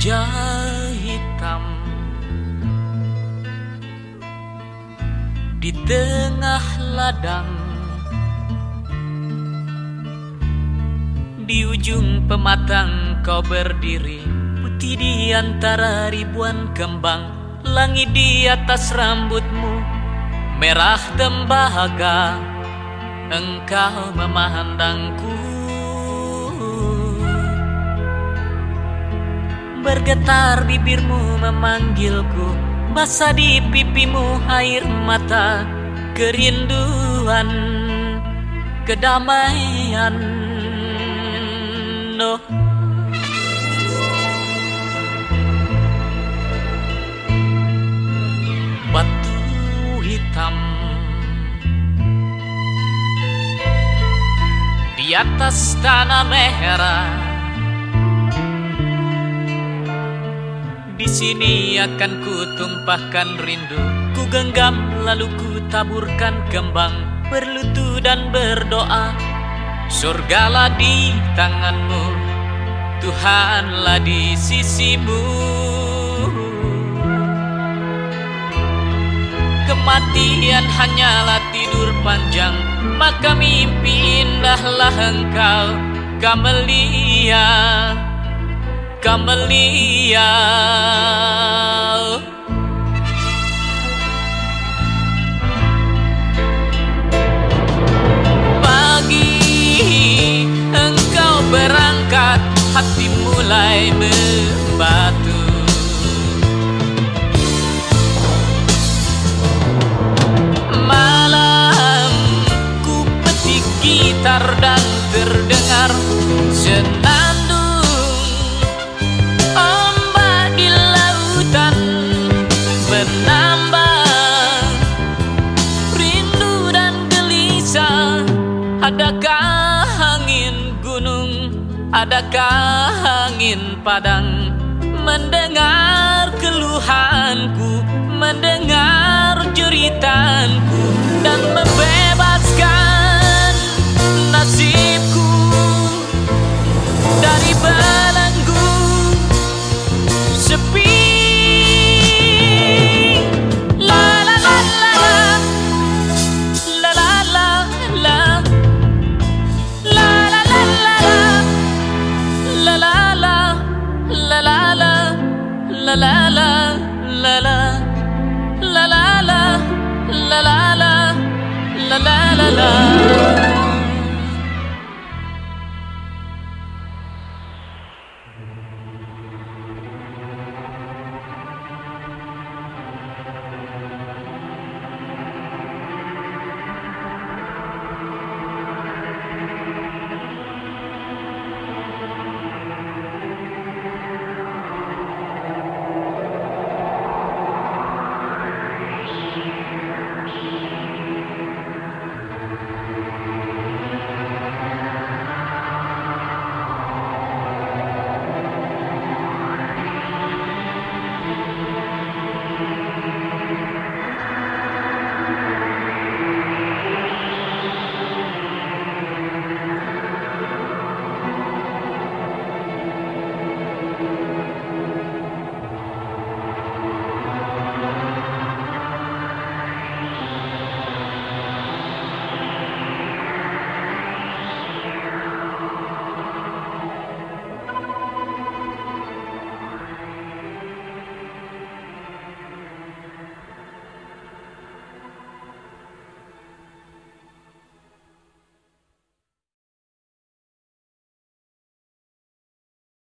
Jahitam di tengah ladang. Di ujung pematang kau berdiri. Putih di antara ribuan kembang. Langit di atas rambutmu. Merah tembaga engkau memandangku. Bergetar bibirmu memanggilku. Basah di pipimu air mata Kerinduan Kedamaian. No Batu hitam. Di atas tanah merah sini akan ku tumpahkan rindu. Ku genggam lalu ku taburkan kembang Berlutu dan berdoa Surgalah di tanganmu Tuhanlah di sisimu. Kematian hanyalah tidur panjang Maka mimpi indahlah engkau Kamelia Kamelia. Hati mulai membatu. Malam ku petik gitar dan terdengar senandung Adakah angin gunung? Adakah angin padang? Mendengar keluhanku, mendengar jeritanku